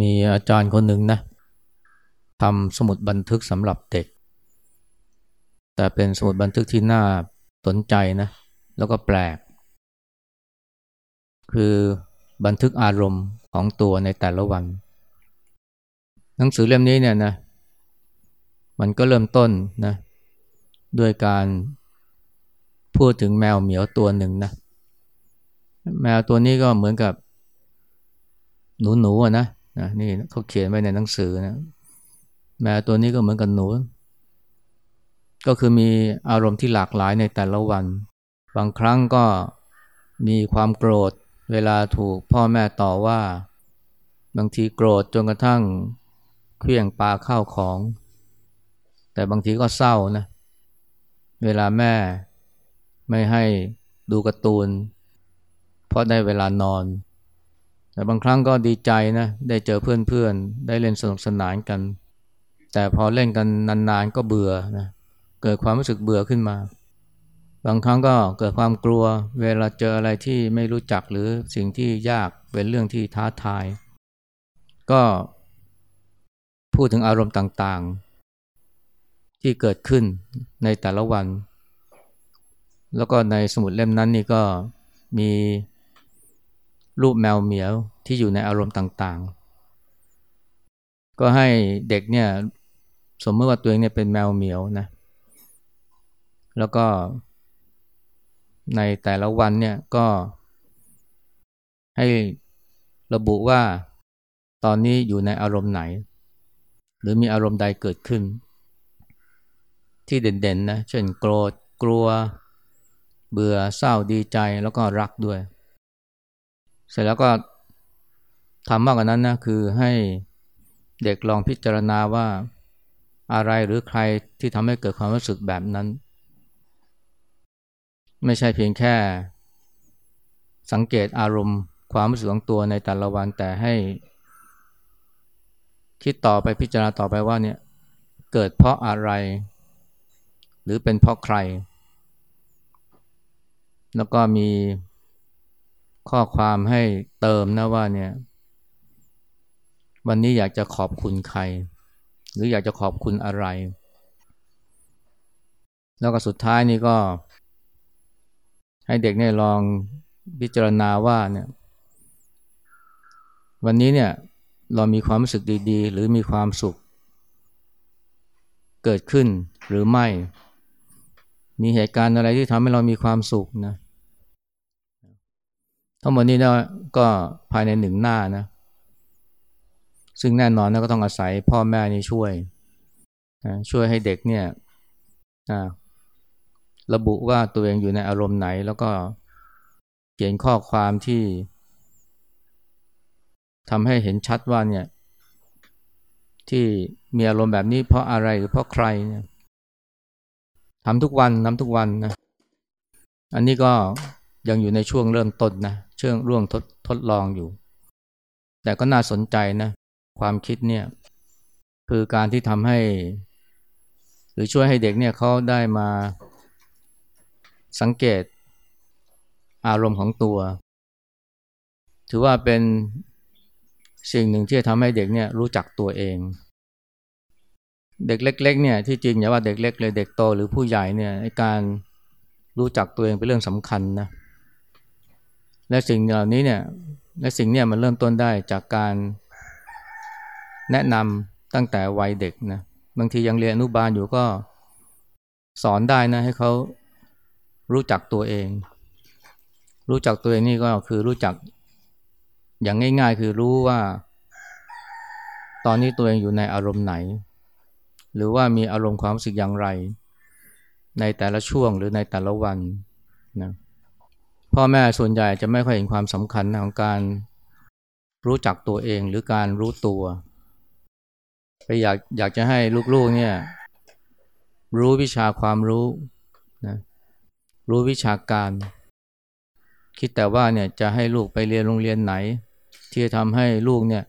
มีอาจารย์คนหนึ่งนะทำสมุดบันทึกสำหรับเด็ก แต่เป็นสมุดบันทึกที่น่าสนใจนะ แล้วก็แปลก คือบันทึกอารมณ์ของตัวในแต่ละวัน หนังสือเล่มนี้เนี่ยนะมันก็เริ่มต้นนะด้วยการพูดถึงแมวเหมียวตัวหนึ่งนะแมวตัวนี้ก็เหมือนกับหนูหนูนะ นะนี่เขาเขียนไว้ในหนังสือนะแมวตัวนี้ก็เหมือนกับหนู ก็คือมีอารมณ์ที่หลากหลายในแต่ละวัน บางครั้งก็มีความโกรธ เวลาถูกพ่อแม่ต่อว่า บางทีโกรธจนกระทั่งเคลื่องปลาข้าวของ แต่บางทีก็เศร้านะ เวลาแม่ไม่ให้ดูการ์ตูน เพราะได้เวลานอน แต่บางครั้งก็ดีใจนะได้เจอเพื่อนๆ ได้เล่นสนุกสนานกัน แต่พอเล่นกันนานๆก็เบื่อนะเกิดความรู้สึกเบื่อขึ้นมา บางครั้งก็เกิดความกลัว เวลาเจออะไรที่ไม่รู้จักหรือสิ่งที่ยากเป็นเรื่องที่ท้าทาย ก็พูดถึงอารมณ์ต่างๆ ที่เกิดขึ้นในแต่ละวัน แล้วก็ในสมุดเล่มนั้นนี่ก็มี รูปแมวเหมียวที่อยู่ในอารมณ์ต่างๆ ก็ให้เด็กเนี่ยสมมติว่าตัวเองเนี่ยเป็นแมวเหมียวนะ แล้วก็ในแต่ละวันเนี่ยก็ให้ระบุว่าตอนนี้อยู่ในอารมณ์ไหน หรือมีอารมณ์ใดเกิดขึ้น ที่เด่นๆนะ เช่นโกรธ กลัว เบื่อเศร้าดีใจแล้วก็รักด้วย เสร็จแล้วก็ทำมากกว่านั้นนะคือให้เด็กลองพิจารณาว่าอะไรหรือใครที่ทำให้เกิดความรู้สึกแบบนั้น ไม่ใช่เพียงแค่ สังเกตอารมณ์ความรู้สึกของตัวในแต่ละวันแต่ให้ คิดต่อไปพิจารณาต่อไปว่าเนี่ยเกิดเพราะอะไร หรือเป็นเพราะใคร แล้วก็มี ข้อความให้เติมนะว่าเนี่ยวันนี้อยากจะขอบคุณใคร หรืออยากจะขอบคุณอะไร แล้วก็สุดท้ายนี่ก็ ให้เด็กเนี่ยลองพิจารณาว่าเนี่ย วันนี้เนี่ยเรามีความรู้สึกดีๆ หรือมีความสุข เกิดขึ้นหรือไม่ มีเหตุการณ์อะไรที่ทำให้เรามีความสุขนะ ทั้งหมดนี้นะก็ภายในหนึ่งหน้านะ ซึ่งแน่นอนนะก็ต้องอาศัยพ่อแม่นี่ช่วยนะช่วยให้เด็กเนี่ยนะระบุว่าตัวเองอยู่ในอารมณ์ไหน แล้วก็เขียนข้อความที่ทำให้เห็นชัดว่าเนี่ย ที่มีอารมณ์แบบนี้เพราะอะไรหรือเพราะใครเนี่ยทำทุกวันทำทุกวันนะ อันนี้ก็ ยังอยู่ในช่วงเริ่มต้นนะเชื่องร่วงทดทดลองอยู่ แต่ก็น่าสนใจนะความคิดเนี่ยคือการที่ทำให้ หรือช่วยให้เด็กเนี่ยเขาได้มาสังเกตอารมณ์ของตัว ถือว่าเป็นสิ่งหนึ่งที่จะทำให้เด็กเนี่ยรู้จักตัวเอง เด็กเล็กๆเนี่ยที่จริงอย่าว่าเด็กเล็กเลยเด็กโตหรือผู้ใหญ่เนี่ยการรู้จักตัวเองเป็นเรื่องสำคัญนะ และสิ่งเหล่านี้เนี่ยและสิ่งเนี่ยมันเริ่มต้นได้จากการแนะนำตั้งแต่วัยเด็กนะบางทียังเรียนอนุบาลอยู่ก็สอนได้นะให้เขารู้จักตัวเอง รู้จักตัวเองนี่ก็คือรู้จักอย่างง่าย ๆ คือรู้ว่า ตอนนี้ตัวเองอยู่ในอารมณ์ไหน หรือว่ามีอารมณ์ความรู้สึกอย่างไร ในแต่ละช่วงหรือในแต่ละวันนะ พ่อแม่ส่วนใหญ่จะไม่ค่อยเห็นความสำคัญของการรู้จักตัวเองหรือการรู้ตัวไปอยากอยากจะให้ลูกๆเนี่ยรู้วิชาความรู้นะรู้วิชาการ คิดแต่ว่าเนี่ยจะให้ลูกไปเรียนโรงเรียนไหน ที่จะทำให้ลูกเนี่ย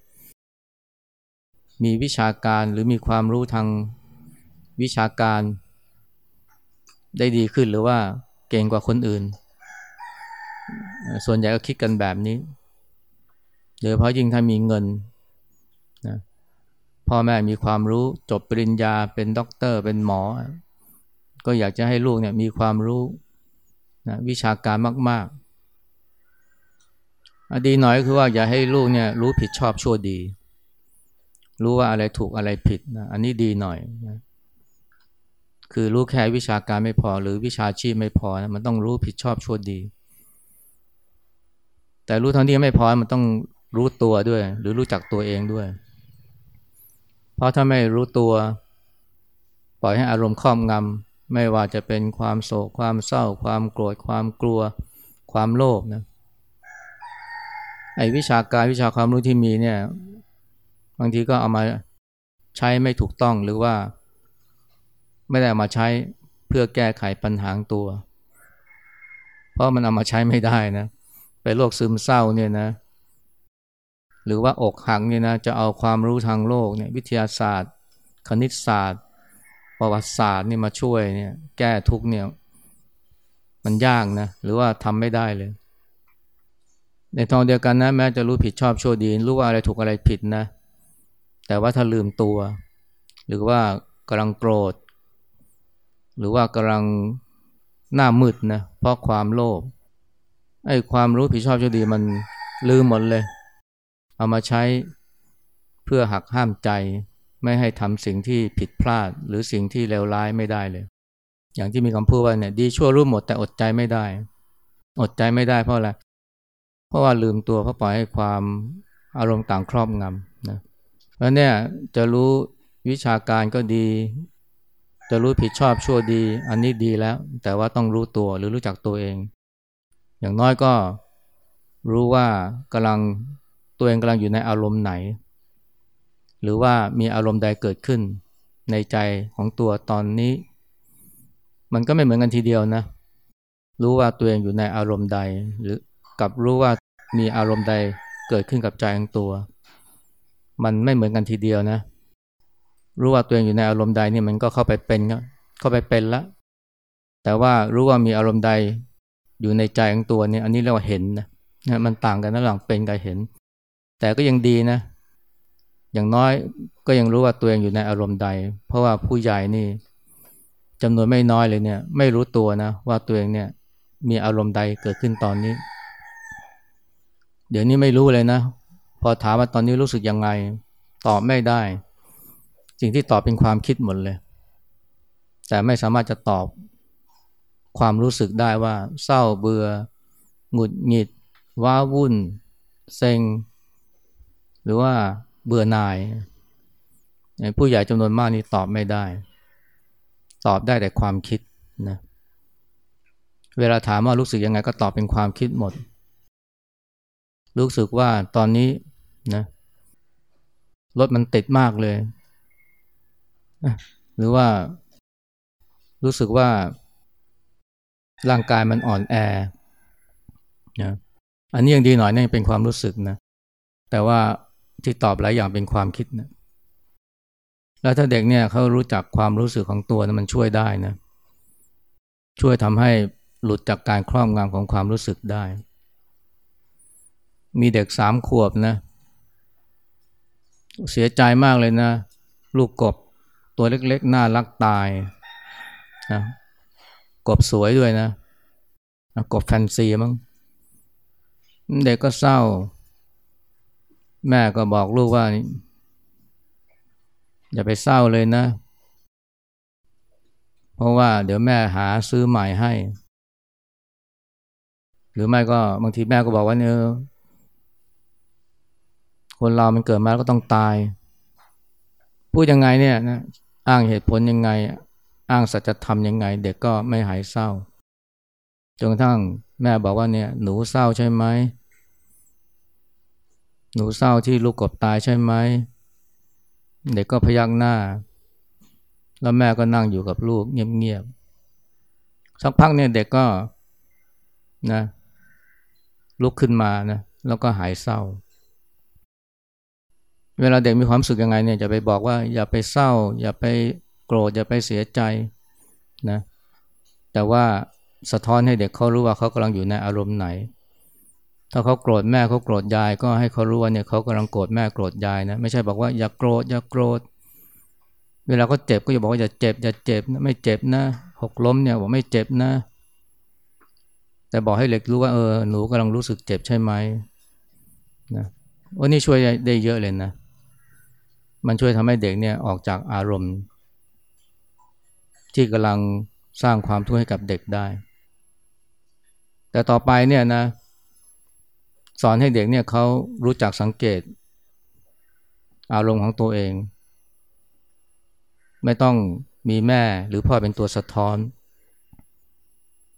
มีวิชาการหรือมีความรู้ทางวิชาการ ได้ดีขึ้นหรือว่าเก่งกว่าคนอื่น ส่วนใหญ่ก็คิดกันแบบนี้โดยเพราะยิ่งถ้ามีเงินนะพ่อแม่มีความรู้จบปริญญาเป็นด็อกเตอร์ เป็นหมอ ก็อยากจะให้ลูกเนี่ยมีความรู้นะวิชาการมากๆดีหน่อยคือว่าอย่าให้ลูกเนี่ยรู้ผิดชอบชั่วดี รู้ว่าอะไรถูกอะไรผิดนะอันนี้ดีหน่อยนะคือรู้แค่วิชาการไม่พอหรือวิชาชีพไม่พอนะมันต้องรู้ผิดชอบชั่วดี แต่รู้ทั้งที่ไม่พอมันต้องรู้ตัวด้วย หรือรู้จักตัวเองด้วย เพราะถ้าไม่รู้ตัว ปล่อยให้อารมณ์ครอบงำไม่ว่าจะเป็นความโศกความเศร้า ความโกรธความกลัว ความโลภนะไอ้วิชาการวิชาความรู้ที่มีเนี่ยบางทีก็เอามาใช้ไม่ถูกต้องหรือว่า ไม่ได้ามาใช้เพื่อแก้ไขปัญหาตัว เพราะมันเอามาใช้ไม่ได้นะ ไปโรคซึมเศร้าเนี่ยนะ หรือว่าอกหักเนี่ยนะจะเอาความรู้ทางโลกเนี่ยวิทยาศาสตร์ คณิตศาสตร์ ประวัติศาสตร์นี่มาช่วยเนี่ย แก้ทุกเนี่ย มันยากนะ หรือว่าทำไม่ได้เลย ในทองเดียวกันนะแม้จะรู้ผิดชอบชั่วดีรู้ว่าอะไรถูกอะไรผิดนะ แต่ว่าถ้าลืมตัว หรือว่ากำลังโกรธ หรือว่ากำลังหน้ามืดนะเพราะความโลภ ไอ้ความรู้ผิดชอบชั่วดีมันลืมหมดเลย เอามาใช้เพื่อหักห้ามใจ ไม่ให้ทำสิ่งที่ผิดพลาด หรือสิ่งที่เลวร้ายไม่ได้เลย อย่างที่มีคำพูดว่าเนี่ยดีชั่วรู้หมดแต่อดใจไม่ได้ อดใจไม่ได้เพราะอะไรเพราะว่าลืมตัวเพราะปล่อยให้ความอารมณ์ต่างครอบงำนะแล้วเนี่ยจะรู้วิชาการก็ดี จะรู้ผิดชอบชั่วดี อันนี้ดีแล้ว แต่ว่าต้องรู้ตัวหรือรู้จักตัวเอง อย่างน้อยก็รู้ว่ากำลังตัวเองกำลังอยู่ในอารมณ์ไหน หรือว่ามีอารมณ์ใดเกิดขึ้น ในใจของตัวตอนนี้ มันก็ไม่เหมือนกันทีเดียวนะ รู้ว่าตัวเองอยู่ในอารมณ์ใด หรือกับรู้ว่ามีอารมณ์ใดเกิดขึ้นกับใจของตัว มันไม่เหมือนกันทีเดียวนะ รู้ว่าตัวเองอยู่ในอารมณ์ใดเนี่ยมันก็เข้าไปเป็นเข้าไปเป็นละแต่ว่ารู้ว่ามีอารมณ์ใด อยู่ในใจของตัวนี่อันนี้เรียกว่าเห็นนะนะมันต่างกันระหว่างเป็นกับเห็น แต่ก็ยังดีนะ อย่างน้อยก็ยังรู้ว่าตัวเองอยู่ในอารมณ์ใด เพราะว่าผู้ใหญ่นี่จำนวนไม่น้อยเลยเนี่ย ไม่รู้ตัวนะว่าตัวเองเนี่ย มีอารมณ์ใดเกิดขึ้นตอนนี้ เดี๋ยวนี้ไม่รู้เลยนะ พอถามว่าตอนนี้รู้สึกยังไง ตอบไม่ได้สิ่งที่ตอบเป็นความคิดหมดเลย แต่ไม่สามารถจะตอบ ความรู้สึกได้ว่า เศร้าเบื่อหงุดหงิด ว้าวุ่น เซ็ง หรือว่าเบื่อหน่าย ผู้ใหญ่จำนวนมากนี่ตอบไม่ได้ ตอบได้แต่ความคิดนะเวลาถามว่ารู้สึกยังไงก็ตอบเป็นความคิดหมด รู้สึกว่าตอนนี้นะรถมันติดมากเลย หรือว่ารู้สึกว่า ร่างกายมันอ่อนแอนะอันนี้ยังดีหน่อยนี่เป็นความรู้สึกนะ แต่ว่าที่ตอบหลายอย่างเป็นความคิดนะแล้วถ้าเด็กเนี่ยเขารู้จักความรู้สึกของตัวนะมันช่วยได้นะ ช่วยทำให้หลุดจากการครอบงำของความรู้สึกได้ มีเด็กสามขวบนะ เสียใจมากเลยนะ ลูกกบตัวเล็กๆ น่ารักตายนะ กบสวยด้วยนะ กบแฟนซีมั้งเด็กก็เศร้า แม่ก็บอกลูกว่า อย่าไปเศร้าเลยนะ เพราะว่าเดี๋ยวแม่หาซื้อใหม่ให้ หรือไม่ก็บางทีแม่ก็บอกว่าเนอคนเรามันเกิดมาแล้วก็ต้องตาย พูดยังไงเนี่ยนะ อ้างเหตุผลยังไง อ้างสัจธรรมยังไง เด็กก็ไม่หายเศร้าจนกระทั่งแม่บอกว่าเนี่ยหนูเศร้าใช่ไหมหนูเศร้าที่ลูกกบตายใช่ไหมเด็กก็พยักหน้า แล้วแม่ก็นั่งอยู่กับลูกเงียบๆสักพักเนี่ยเด็กก็นะลุกขึ้นมานะแล้วก็หายเศร้า เวลาเด็กมีความสุขยังไงเนี่ยจะไปบอกว่าอย่าไปเศร้า อย่าไป โกรธอย่าไปเสียใจนะแต่ว่าสะท้อนให้เด็กเขารู้ว่าเขากำลังอยู่ในอารมณ์ไหน ถ้าเขาโกรธแม่เขาโกรธยาย ก็ให้เขารู้ว่าเนี่ยเขากำลังโกรธแม่โกรธยายนะไม่ใช่บอกว่าอย่าโกรธอย่าโกรธ เวลาเขาเจ็บก็อย่าบอกว่าอย่าเจ็บอย่าเจ็บนะไม่เจ็บนะหกล้มเนี่ยบอกไม่เจ็บนะ แต่บอกให้เด็กรู้ว่าเออหนูกำลังรู้สึกเจ็บใช่ไหมนะวันนี้ช่วยได้เยอะเลยนะ มันช่วยทำให้เด็กเนี่ยออกจากอารมณ์ ที่กำลังสร้างความทุกข์ให้กับเด็กได้ แต่ต่อไปเนี่ยนะ สอนให้เด็กเนี่ยเขารู้จักสังเกต อารมณ์ของตัวเอง ไม่ต้องมีแม่หรือพ่อเป็นตัวสะท้อน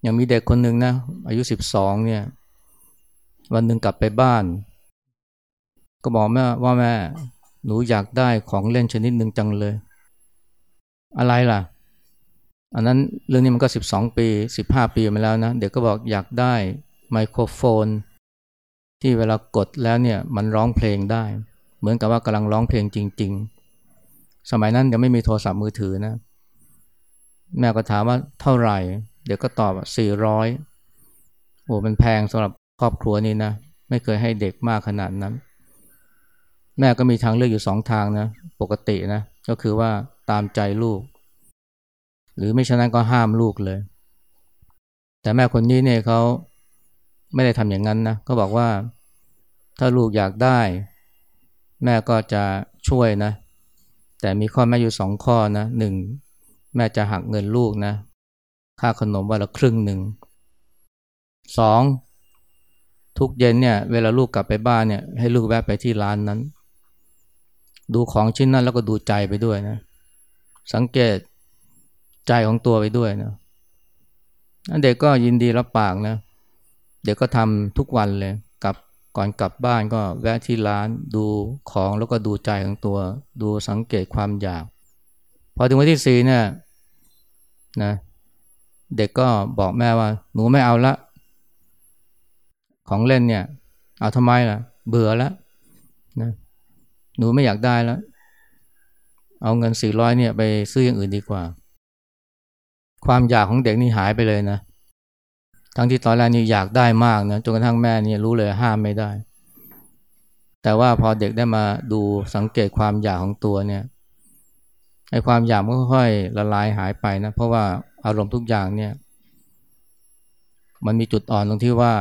อย่างมีเด็กคนหนึ่งนะ อายุสิบสองเนี่ย วันหนึ่งกลับไปบ้าน ก็บอกแม่ว่าแม่หนูอยากได้ของเล่นชนิดหนึ่งจังเลย อะไรล่ะ อันนั้นเรื่องนี้มันก็สิบสองปีสิบห้าปีมาแล้วนะ เด็กก็บอกอยากได้ไมโครโฟน ที่เวลากดแล้วเนี่ยมันร้องเพลงได้ เหมือนกับว่ากำลังร้องเพลงจริง ๆ สมัยนั้นยังไม่มีโทรศัพท์มือถือนะ แม่ก็ถามว่าเท่าไหร่ เด็กก็ตอบสี่ร้อยโอ้มันแพงสำหรับครอบครัวนี้นะ ไม่เคยให้เด็กมากขนาดนั้น แม่ก็มีทางเลือกอยู่สองทางนะ ปกตินะ ก็คือว่าตามใจลูก หรือไม่ฉะนั้นก็ห้ามลูกเลย แต่แม่คนนี้เนี่ยเขาไม่ได้ทำอย่างนั้นนะก็บอกว่าถ้าลูกอยากได้ แม่ก็จะช่วยนะ แต่มีข้อแม่อยู่สองข้อนะหนึ่งแม่จะหักเงินลูกนะ ค่าขนมวันละครึ่งหนึ่งสองทุกเย็นเนี่ยเวลาลูกกลับไปบ้านเนี่ยให้ลูกแวะไปที่ร้านนั้น ดูของชิ้นนั้นแล้วก็ดูใจไปด้วยนะ สังเกต ใจของตัวไปด้วยนะเด็กก็ยินดีรับปากนะ เด็กก็ทำทุกวันเลยกลับก่อนกลับบ้านก็แวะที่ร้านดูของแล้วก็ดูใจของตัว ดูสังเกตความอยาก พอถึงวันที่สี่เนี่ยนะเด็กก็บอกแม่ว่า หนูไม่เอาละ ของเล่นเนี่ย เอาทำไมล่ะ เบื่อแล้วนะหนูไม่อยากได้แล้ว เอาเงินสี่ร้อยเนี่ยไปซื้ออย่างอื่นดีกว่า ความอยากของเด็กนี่หายไปเลยนะ ทั้งที่ตอนแรกนี่อยากได้มากนะจนกระทั่งแม่นี่รู้เลยห้ามไม่ได้ แต่ว่าพอเด็กได้มาดูสังเกตความอยากของตัวเนี่ยไอ้ความอยากมันค่อยๆละลายหายไปนะเพราะว่าอารมณ์ทุกอย่างเนี่ย มันมีจุดอ่อนตรงที่ว่า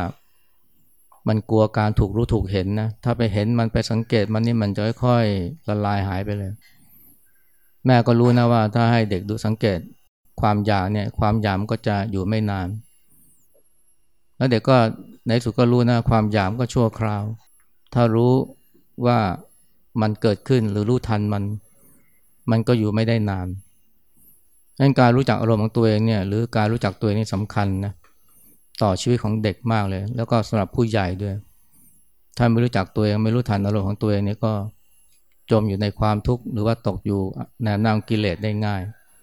มันกลัวการถูกรู้ถูกเห็นนะ ถ้าไปเห็นมันไปสังเกตมันนี่มันจะค่อยๆละลายหายไปเลย แม่ก็รู้นะว่าถ้าให้เด็กดูสังเกต ความอยากเนี่ยความอยากก็จะอยู่ไม่นาน แล้วเด็กก็ในสุดก็รู้นะความอยากก็ชั่วคราว ถ้ารู้ว่ามันเกิดขึ้นหรือรู้ทันมัน มันก็อยู่ไม่ได้นานดังการรู้จักอารมณ์ของตัวเองเนี่ยหรือการรู้จักตัวเองนี่สำคัญนะต่อชีวิตของเด็กมากเลย แล้วก็สำหรับผู้ใหญ่ด้วย ถ้าไม่รู้จักตัวเองไม่รู้ทันอารมณ์ของตัวเองนี่ก็จมอยู่ในความทุกข์หรือว่าตกอยู่ในน้ำกิเลสได้ง่าย